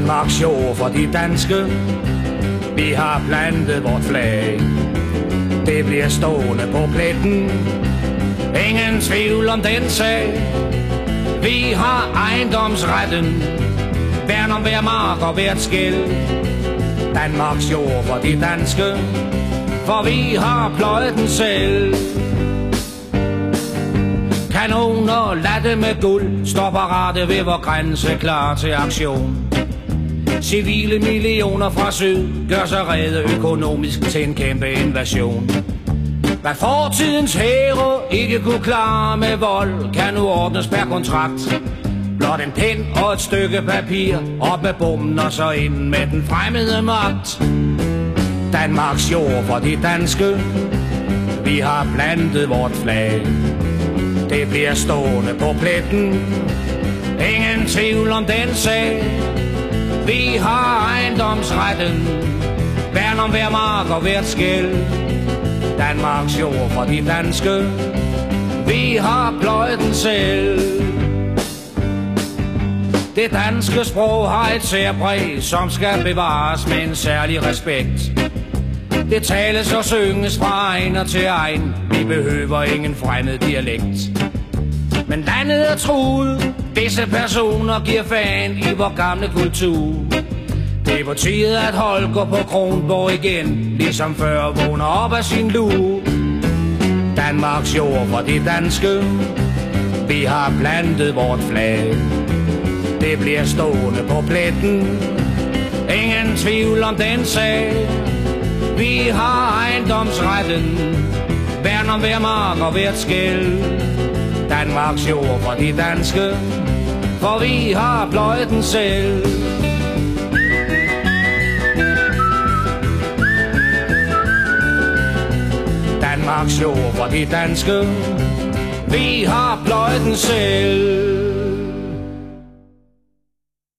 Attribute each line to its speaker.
Speaker 1: Danmarks jord for de danske. Vi har plantet vort flag. Det bliver stående på pletten. Ingen tvivl om den sag. Vi har ejendomsretten. Værn om hver mark og hvert skæld. Danmarks jord for de danske For vi har pløjet den selv. Kanoner latte med guld Stopper rette ved vor grænse klar til aktion. Civile millioner fra syd Gør sig redde økonomisk til en kæmpe invasion. Hvad fortidens hære ikke kunne klare med vold Kan nu ordnes per kontrakt. Blot en pind og et stykke papir Op med bomben og så ind med den fremmede magt. Danmarks jord for de danske. Vi har plantet vort flag. Det bliver stående på pletten. Ingen tvivl om den sag. Vi har ejendomsretten. Værn om hver mark og hvert skæld. Danmarks jord for de danske. Vi har pløjet den selv. Det danske sprog har et særpræg, som skal bevares med en særlig respekt. Det tales og synges fra egen og til egen, vi behøver ingen fremmed dialekt. Men landet er truet, visse personer giver fan i vores gamle kultur. Det er på tide at Holger på Kronborg igen, ligesom før vågner op af sin lue. Danmarks jord for de danske, vi har plantet vort flag. Det bliver stående på pletten. Ingen tvivl om den sag. Vi har ejendomsretten. Værn om hver mark og hvert skæld. Danmarks jord for de danske For vi har pløjet den selv. Danmarks jord for de danske Vi har pløjet den selv.